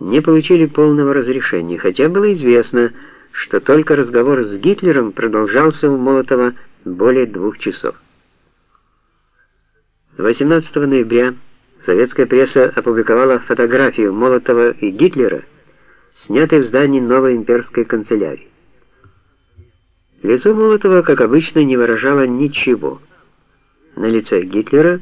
не получили полного разрешения, хотя было известно, что только разговор с Гитлером продолжался у Молотова более двух часов. 18 ноября советская пресса опубликовала фотографию Молотова и Гитлера, снятые в здании новой имперской канцелярии. Лицо Молотова, как обычно, не выражало ничего. На лице Гитлера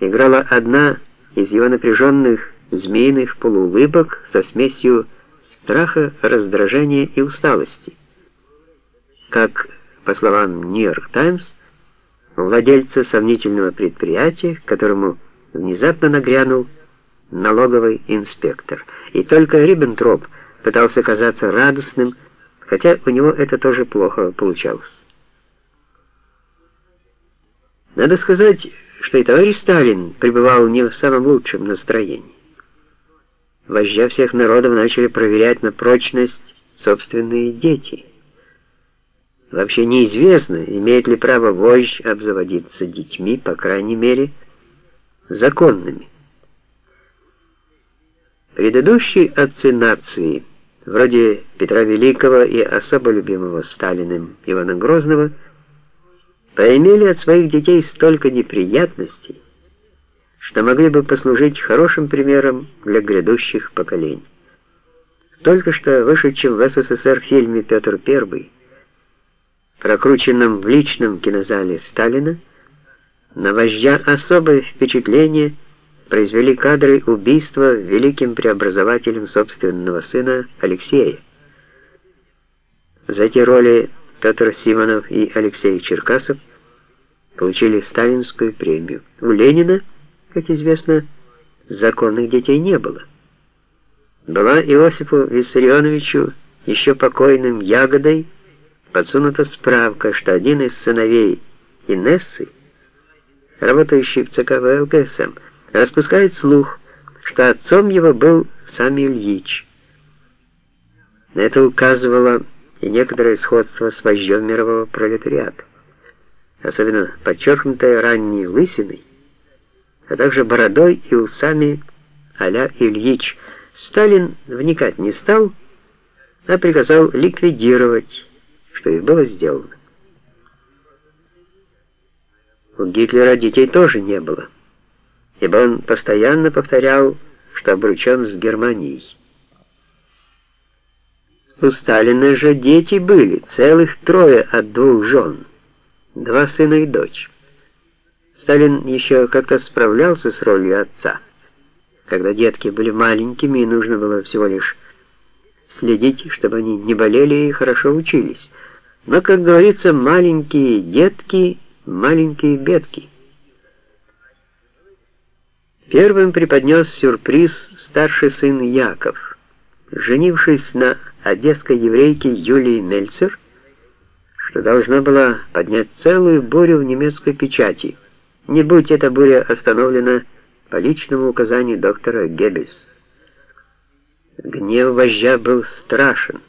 играла одна из его напряженных змеиных полуулыбок со смесью страха, раздражения и усталости. Как, по словам Нью-Йорк Таймс, владельца сомнительного предприятия, которому внезапно нагрянул налоговый инспектор. И только Риббентроп пытался казаться радостным, хотя у него это тоже плохо получалось. Надо сказать, что и товарищ Сталин пребывал не в самом лучшем настроении. Вождя всех народов начали проверять на прочность собственные дети. Вообще неизвестно, имеет ли право вождь обзаводиться детьми, по крайней мере, законными. Предыдущие отцы нации, вроде Петра Великого и особо любимого Сталиным Ивана Грозного, поимели от своих детей столько неприятностей, что могли бы послужить хорошим примером для грядущих поколений. Только что вышедшем в СССР фильме «Петр I», прокрученном в личном кинозале Сталина, на вождя особое впечатление произвели кадры убийства великим преобразователем собственного сына Алексея. За эти роли Петр Симонов и Алексей Черкасов получили сталинскую премию. У Ленина, как известно, законных детей не было. Была Иосифу Виссарионовичу, еще покойным Ягодой, подсунута справка, что один из сыновей Инессы, работающий в ЦК ВЛКСМ, распускает слух, что отцом его был сам Ильич. На это указывало и некоторое сходство с вождем мирового пролетариата, особенно подчеркнутое ранней лысиной, а также бородой и усами а-ля Ильич. Сталин вникать не стал, а приказал ликвидировать, что и было сделано. У Гитлера детей тоже не было, ибо он постоянно повторял, что обручен с Германией. У Сталина же дети были, целых трое от двух жен, два сына и дочь. Сталин еще как-то справлялся с ролью отца, когда детки были маленькими и нужно было всего лишь следить, чтобы они не болели и хорошо учились. Но, как говорится, маленькие детки, маленькие бедки. Первым преподнес сюрприз старший сын Яков, женившись на одесской еврейке Юлии Мельцер, что должно было поднять целую бурю в немецкой печати. Не будь эта буря остановлена по личному указанию доктора Геббельс. Гнев вождя был страшен.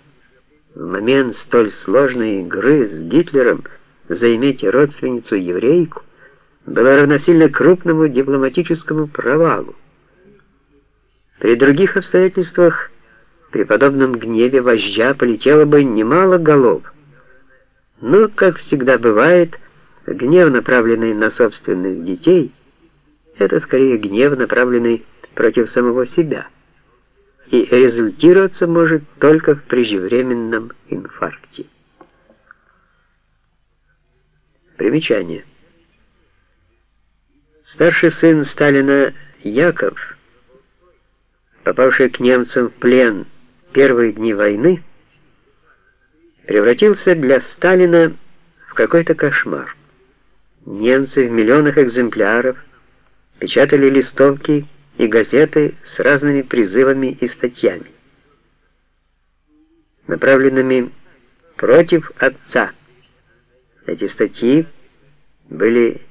В момент столь сложной игры с Гитлером заиметь родственницу-еврейку было равносильно крупному дипломатическому провалу. При других обстоятельствах при подобном гневе вождя полетело бы немало голов. Но, как всегда бывает, гнев, направленный на собственных детей, это скорее гнев, направленный против самого себя и результироваться может только в преждевременном инфаркте. Примечание. Старший сын Сталина Яков, попавший к немцам в плен в первые дни войны, превратился для Сталина в какой-то кошмар. Немцы в миллионах экземпляров печатали листовки и газеты с разными призывами и статьями, направленными против отца. Эти статьи были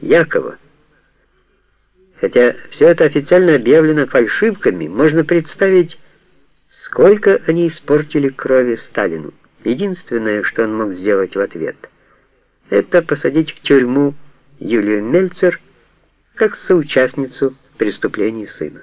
Якова. Хотя все это официально объявлено фальшивками, можно представить, сколько они испортили крови Сталину. Единственное, что он мог сделать в ответ, это посадить в тюрьму Юлию Мельцер как соучастницу преступлений сына.